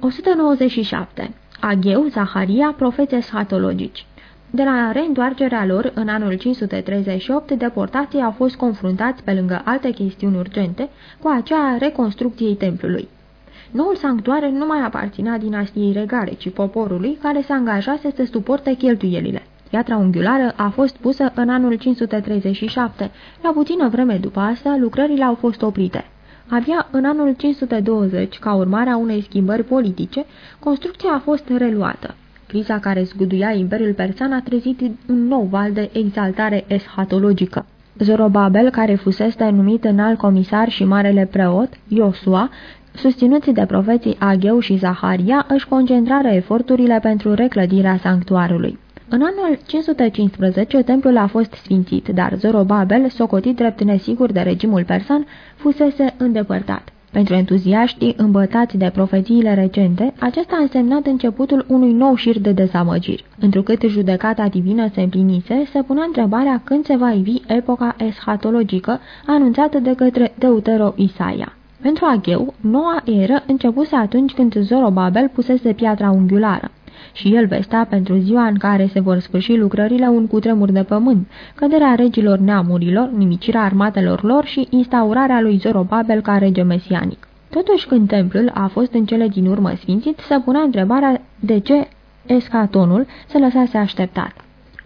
197. Agheu, Zaharia, profeți eschatologici de la reîntoarcerea lor, în anul 538, deportații au fost confruntați, pe lângă alte chestiuni urgente, cu acea reconstrucției templului. Noul sanctuar nu mai aparținea dinastiei regale, ci poporului care se angajase să suporte cheltuielile. Piatra unghiulară a fost pusă în anul 537. La puțină vreme după asta, lucrările au fost oprite. Abia în anul 520, ca urmare a unei schimbări politice, construcția a fost reluată. Criza care zguduia Imperiul Persan a trezit un nou val de exaltare eschatologică. Zorobabel, care fusese numit înalt comisar și marele preot, Iosua, susținuți de profeții Agheu și Zaharia, își concentrară eforturile pentru reclădirea sanctuarului. În anul 515, templul a fost sfințit, dar Zorobabel, socotit drept nesigur de regimul persan, fusese îndepărtat. Pentru entuziaștii îmbătați de profețiile recente, acesta a însemnat începutul unui nou șir de dezamăgiri. Întrucât judecata divină se împlinise, se punea întrebarea când se va ivi epoca eschatologică anunțată de către Deutero Isaia. Pentru Agheu, noua eră începuse atunci când Zorobabel pusese piatra unghiulară și el vestea pentru ziua în care se vor sfârși lucrările un cutremur de pământ, căderea regilor neamurilor, nimicirea armatelor lor și instaurarea lui Zorobabel ca rege mesianic. Totuși, când templul a fost în cele din urmă sfințit, se punea întrebarea de ce escatonul se lăsase așteptat.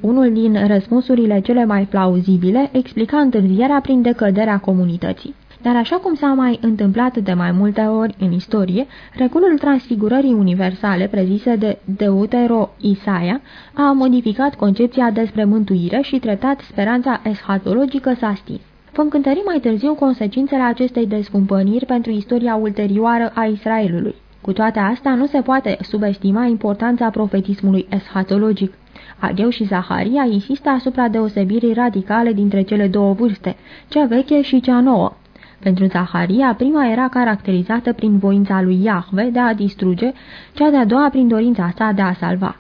Unul din răspunsurile cele mai plauzibile explica întârzierea prin decăderea comunității. Dar așa cum s-a mai întâmplat de mai multe ori în istorie, regulul transfigurării universale prezise de Deutero Isaia a modificat concepția despre mântuire și treptat speranța eschatologică s-a stins. Vom cântări mai târziu consecințele acestei descumpăniri pentru istoria ulterioară a Israelului. Cu toate astea, nu se poate subestima importanța profetismului eschatologic. Ageu și Zaharia insistă asupra deosebirii radicale dintre cele două vârste, cea veche și cea nouă. Pentru Zaharia, prima era caracterizată prin voința lui Iahve de a distruge, cea de-a doua prin dorința sa de a salva.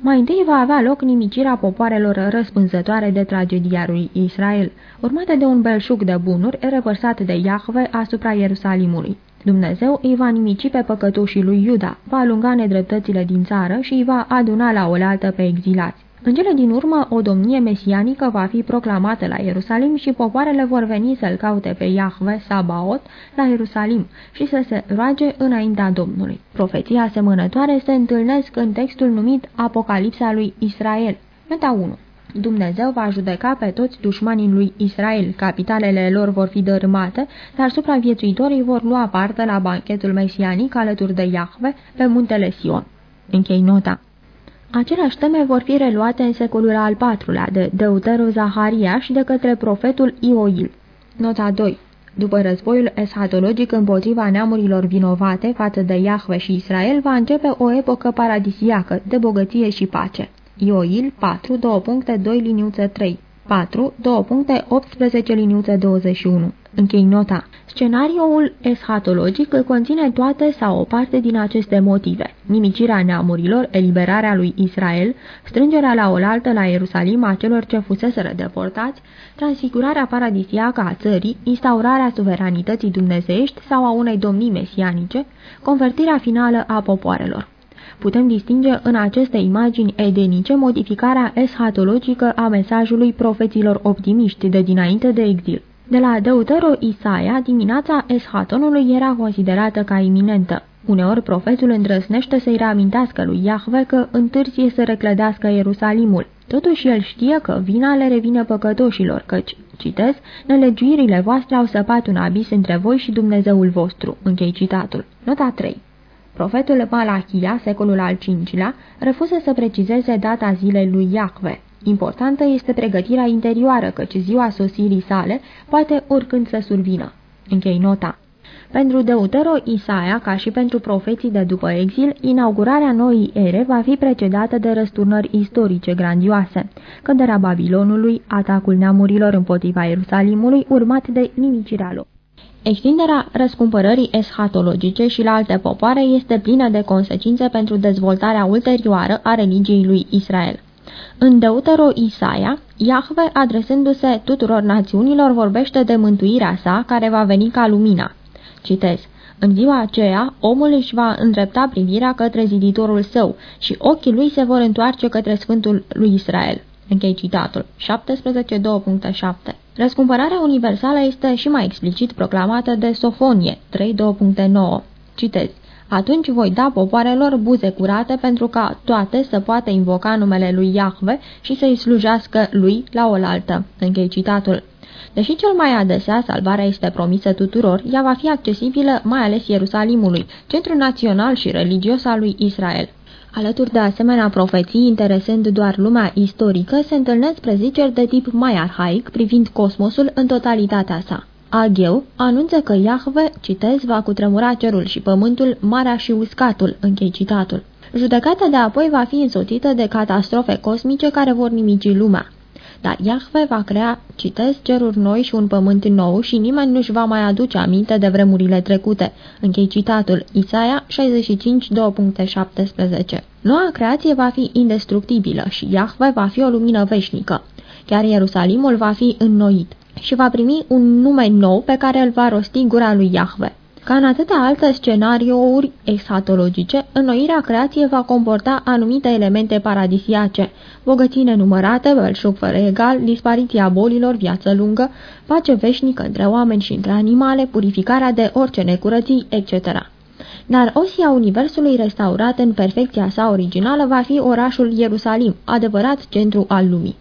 Mai întâi va avea loc nimicirea popoarelor răspunzătoare de tragedia lui Israel, urmată de un belșug de bunuri revărsat de Iahve asupra Ierusalimului. Dumnezeu îi va nimici pe păcătoșii lui Iuda, va alunga nedreptățile din țară și îi va aduna la oaltă pe exilați. În cele din urmă, o domnie mesianică va fi proclamată la Ierusalim și popoarele vor veni să-l caute pe Iahve Sabaot la Ierusalim și să se roage înaintea Domnului. Profeții asemănătoare se întâlnesc în textul numit Apocalipsa lui Israel. Nota 1 Dumnezeu va judeca pe toți dușmanii lui Israel, capitalele lor vor fi dărâmate, dar supraviețuitorii vor lua parte la banchetul mesianic alături de Iahve pe muntele Sion. Închei nota. Aceleași teme vor fi reluate în secolul al IV-lea de Deutero Zahariaș și de către profetul Ioil. Nota 2 după războiul eschatologic împotriva neamurilor vinovate față de Iahve și Israel, va începe o epocă paradisiacă de bogăție și pace. Ioil 4, 2 puncte 2 liniuță 3 4, 2 puncte 18 liniuță 21 Închei nota. Scenariul eschatologic conține toate sau o parte din aceste motive. Nimicirea neamurilor, eliberarea lui Israel, strângerea la oaltă la Ierusalim a celor ce fuseseră deportați, transfigurarea paradisiacă a țării, instaurarea suveranității dumnezeiești sau a unei domnii mesianice, convertirea finală a popoarelor. Putem distinge în aceste imagini edenice modificarea eschatologică a mesajului profeților optimiști de dinainte de exil. De la Deutero Isaia, dimineața eschatonului era considerată ca iminentă. Uneori profetul îndrăsnește să-i reamintească lui Iahve că întârzie să reclădească Ierusalimul. Totuși el știe că vina le revine păcătoșilor, căci, citez, nelegiuirile voastre au săpat un abis între voi și Dumnezeul vostru. Închei citatul. Nota 3 Profetul Malachia, secolul al V-lea, refuză să precizeze data zilei lui Iahve. Importantă este pregătirea interioară, căci ziua sosirii sale poate oricând să survină. Închei nota. Pentru Deutero Isaia, ca și pentru profeții de după exil, inaugurarea noii ere va fi precedată de răsturnări istorice grandioase, căderea Babilonului, atacul neamurilor împotriva Ierusalimului, urmat de nimicirea lor. Extinderea răscumpărării eschatologice și la alte popoare este plină de consecințe pentru dezvoltarea ulterioară a religiei lui Israel. În Deutero Isaia, Iahve, adresându-se tuturor națiunilor, vorbește de mântuirea sa, care va veni ca lumina. Citez. În ziua aceea, omul își va îndrepta privirea către ziditorul său și ochii lui se vor întoarce către Sfântul lui Israel. Închei citatul. 17.2.7 Răscumpărarea universală este și mai explicit proclamată de Sofonie 3.2.9. Citez. Atunci voi da popoarelor buze curate pentru ca toate să poată invoca numele lui Iahve și să-i slujească lui la oaltă. Închei citatul. Deși cel mai adesea salvarea este promisă tuturor, ea va fi accesibilă mai ales Ierusalimului, centru național și religios al lui Israel. Alături de asemenea profeții, interesând doar lumea istorică, se întâlnesc preziceri de tip mai arhaic privind cosmosul în totalitatea sa. Agheu anunță că Iahve, citez, va cutremura cerul și pământul, marea și uscatul, închei citatul. Judecata de apoi va fi însoțită de catastrofe cosmice care vor nimici lumea. Dar Iahve va crea, citez, ceruri noi și un pământ nou și nimeni nu-și va mai aduce aminte de vremurile trecute. Închei citatul, Isaia 65, 2.17. Noua creație va fi indestructibilă și Iahve va fi o lumină veșnică. Chiar Ierusalimul va fi înnoit și va primi un nume nou pe care îl va rosti gura lui Iahve. Ca în atâtea alte scenariouri exatologice, înnoirea creației va comporta anumite elemente paradisiace, bogății nenumărate, belșug fără egal, dispariția bolilor, viață lungă, pace veșnică între oameni și între animale, purificarea de orice necurății, etc. Dar osia Universului restaurat în perfecția sa originală va fi orașul Ierusalim, adevărat centru al lumii.